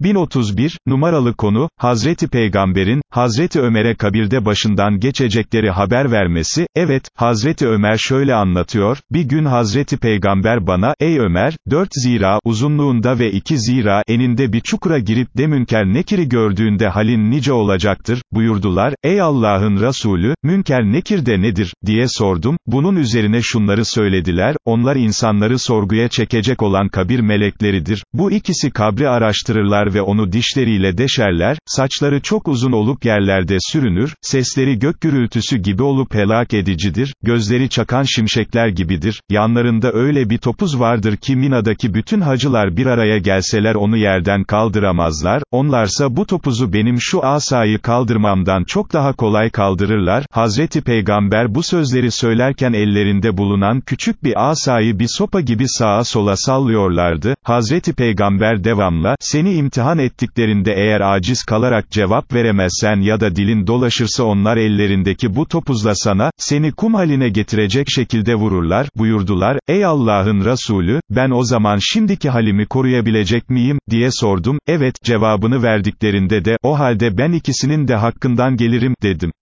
1031, numaralı konu, Hazreti Peygamber'in, Hazreti Ömer'e kabirde başından geçecekleri haber vermesi, evet, Hazreti Ömer şöyle anlatıyor, bir gün Hazreti Peygamber bana, ey Ömer, dört zira uzunluğunda ve iki zira eninde bir çukura girip de münker nekiri gördüğünde halin nice olacaktır, buyurdular, ey Allah'ın Resulü, münker nekir de nedir, diye sordum, bunun üzerine şunları söylediler, onlar insanları sorguya çekecek olan kabir melekleridir, bu ikisi kabri araştırırlar ve onu dişleriyle deşerler, saçları çok uzun olup yerlerde sürünür, sesleri gök gürültüsü gibi olup helak edicidir, gözleri çakan şimşekler gibidir, yanlarında öyle bir topuz vardır ki Mina'daki bütün hacılar bir araya gelseler onu yerden kaldıramazlar, onlarsa bu topuzu benim şu asayı kaldırmamdan çok daha kolay kaldırırlar, Hazreti Peygamber bu sözleri söylerken ellerinde bulunan küçük bir asayı bir sopa gibi sağa sola sallıyorlardı, Hazreti Peygamber devamla, seni imtihan ettiklerinde eğer aciz kalarak cevap veremezsen ya da dilin dolaşırsa onlar ellerindeki bu topuzla sana, seni kum haline getirecek şekilde vururlar, buyurdular, ey Allah'ın Resulü, ben o zaman şimdiki halimi koruyabilecek miyim, diye sordum, evet, cevabını verdiklerinde de, o halde ben ikisinin de hakkından gelirim, dedim.